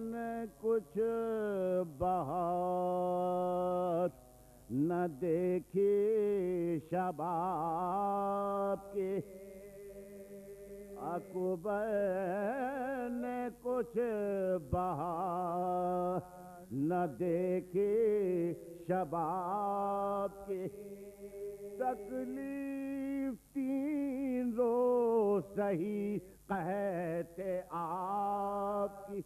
نے کچھ بہار نہ دیکھی شباب کے۔ اکبر نے کچھ بہار نہ دیکھی شباب کے۔ تکلیف تین روز سہی کہتے آپ کی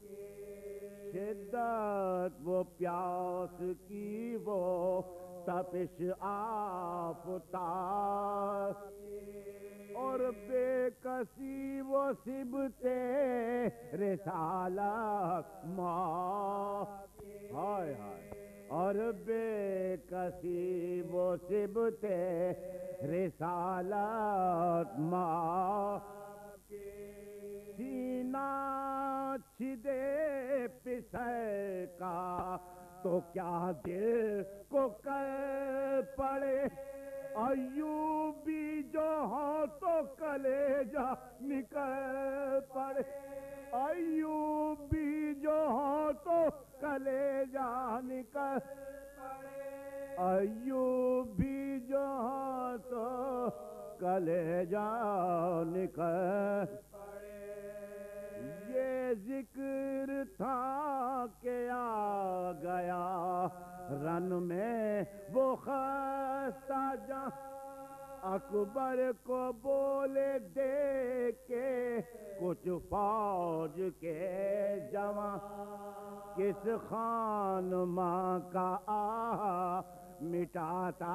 شدت، وہ پیاس کی، وہ تپش آفتاب اور بے کسی، وہ سبتے رسالت ماں ہائے ہائے۔ اور بے کسی، وہ سبتے رسالت ماں سینہ چھدے پسے کا، تو کیا دل کو کر پڑے؟ ایوبی جو ہو تو کلے جا نکل پڑے۔ ایوبی جو ہو تو کلے جا نکل ایوبی جو ہو تو کلے جا نکل تھا کہ آ گیا۔ رن میں وہ خستہ جا اکبر کو بولے دے کے کچھ فوج کے جوان کس خان ماں کا آ مٹاتا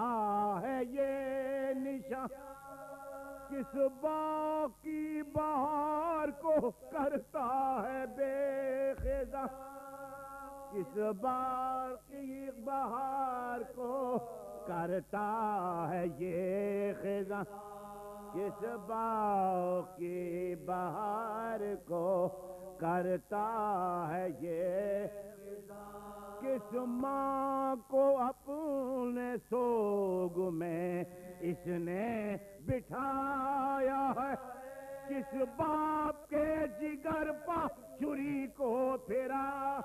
ہے یہ نشان۔ کس باقی بہار کو کرتا ہے بے خزاں کس بار کی بہار کو کرتا ہے یہ خزاں کس باغ کی بہار کو کرتا ہے یہ کس ماں کو اپنے سوگ میں اس نے بٹھایا ہے؟ کس باپ کے جگر پا چری کو پھرا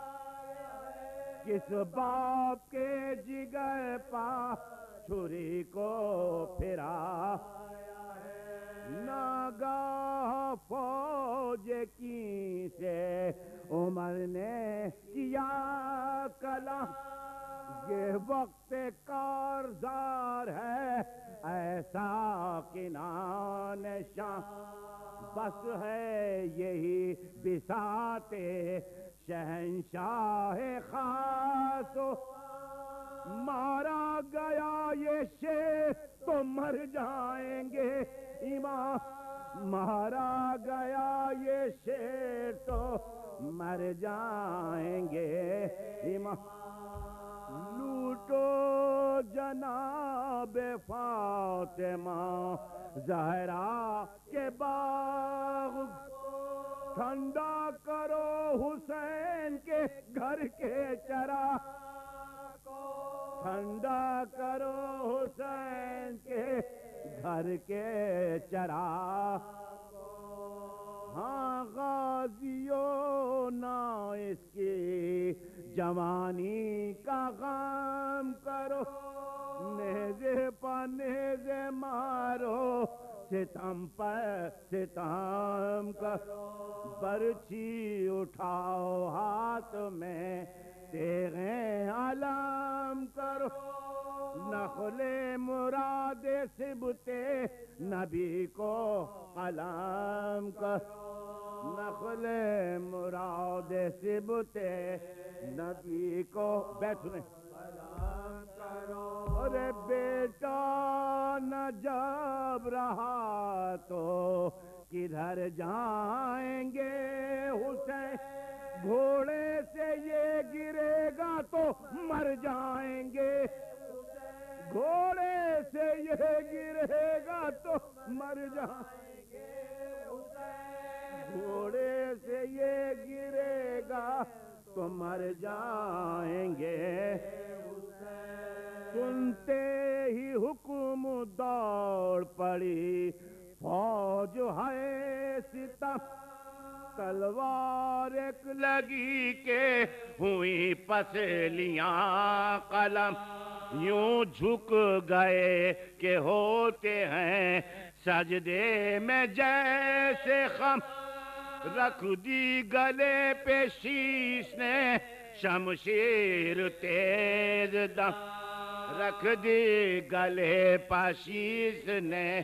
کس باپ کے جگر پا چھری کو پھرا ناگاہ فوج کی سے عمر نے کیا کلا یہ وقت کارزار ہے، ایسا کنان شاہ۔ بس ہے یہی بساتے شہنشاہ خاص۔ مارا گیا یہ شیر تو مر جائیں گے ایمان۔ مارا گیا یہ شیر تو مر جائیں گے ایمان۔ لوٹو جناب فاطمہ، زہرا کے باغ۔ ٹھنڈا کرو حسین کے گھر کے چرا۔ ٹھنڈا کرو حسین کے گھر کے چرا ہاں غازیوں، نہ اس کی جوانی کا غم کرو۔ نیزے پا نیزے مارو، ستم پر ستم کرو۔ برچی اٹھاؤ ہاتھ میں تیرے نخل مراد سبتے نبی کو علام کر نخل مراد سبتے نبی کو۔ بیٹھ رہے ارے بیٹا، نہ جب رہا تو کدھر جائیں گے؟ حسین، گھوڑے سے یہ گرے گا تو مر جائیں گے۔ گھوڑے سے یہ گرے گا تو مر جائیں گے۔ گھوڑے سے یہ گرے گا تو مر جائیں گے۔ سنتے ہی حکم دوڑ پڑی۔ فوج ہے ستم تلوار ایک لگی کے ہوئی پسلیاں قلم۔ یوں جھک گئے کہ ہوتے ہیں سجدے میں جیسے خم۔ رکھ دی گلے پہ شیش نے، شمشیر تیز دم۔ رکھ دی گلے پاشیس نے،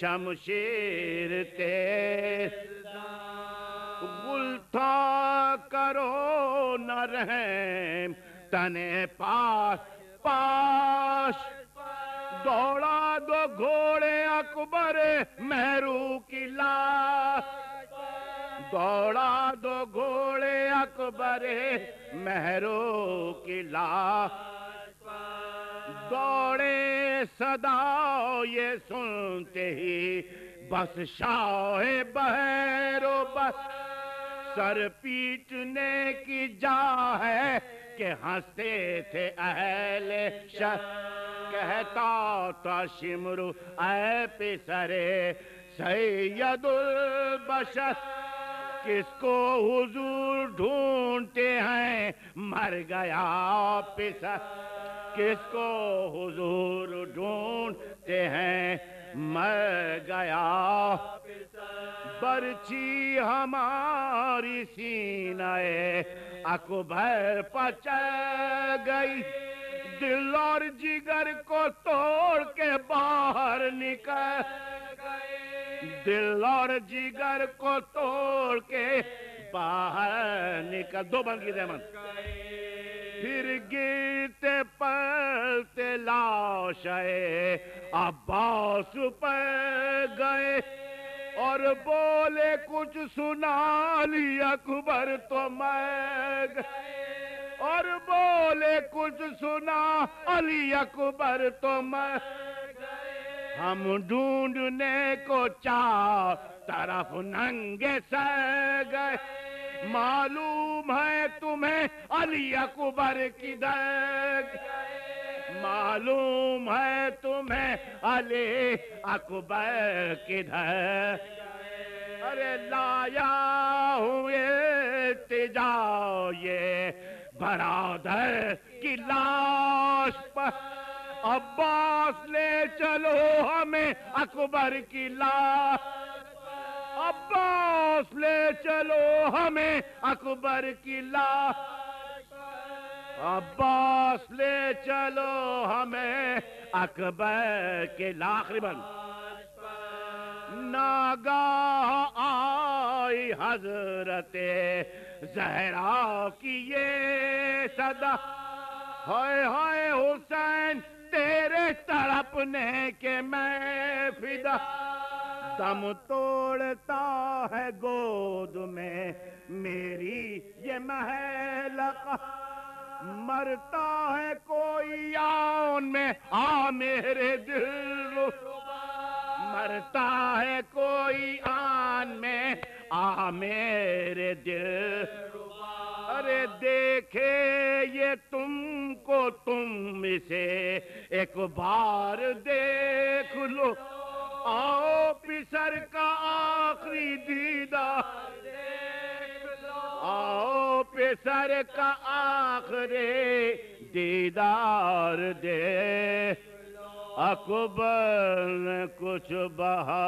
شمشیر تیز گل تھا کرو نہ رحم، تنے پاس پاش۔ دوڑا دو گھوڑے اکبر محرو کی لاش۔ دوڑا دو گھوڑے اکبر محرو کی لاش۔ دوڑے صدا یہ سنتے ہی بس شاہ بہرو بس سر پیٹنے کی جا ہے۔ کہ ہنستے تھے اہل شر کہتا تھا شمرو اے پسرے سید البشر کس کو حضور ڈھونڈتے ہیں؟ مر گیا پسر، کس کو حضور ڈھونڈتے ہیں؟ مر گیا برچی ہماری سینہ اکبر پچ گئی، دل اور جگر کو توڑ کے باہر نکل دل اور جگر کو توڑ کے باہر نکل۔ دو بن کی زحمت پھر گرتے پلتے لاشے، عباس پر گئے۔ اور بولے کچھ سنا لی اکبر تو میں اور بولے کچھ سنا علی اکبر تو میں ہم ڈھونڈنے کو چار طرف ننگے سہ گئے معلوم ہے تمہیں علی اکبر کی دگ معلوم ہے تمہیں علی اکبر کدھر؟ ارے لایا ہوئے تجا یہ برادر کی لاش پر۔ عباس لے چلو ہمیں اکبر کی لاش۔ عباس لے چلو ہمیں اکبر کی لاش۔ عباس لے چلو ہمیں اکبر کے لاخری بن۔ ناگاہ آئی حضرت زہرا کی یہ صدا۔ ہائے ہائے حسین، تیرے تڑپنے کے میں فدا۔ دم توڑتا ہے گود میں میری یہ محلقہ مرتا ہے کوئی آن میں، آ میرے دل مرتا ہے کوئی آن میں، آ میرے دل ارے دیکھے یہ تم کو، تم اسے ایک بار دیکھ لو۔ آؤ پسر کا آخری دیدار آؤ پسر کا آخری دیدار دے۔ اکبر کچھ بہار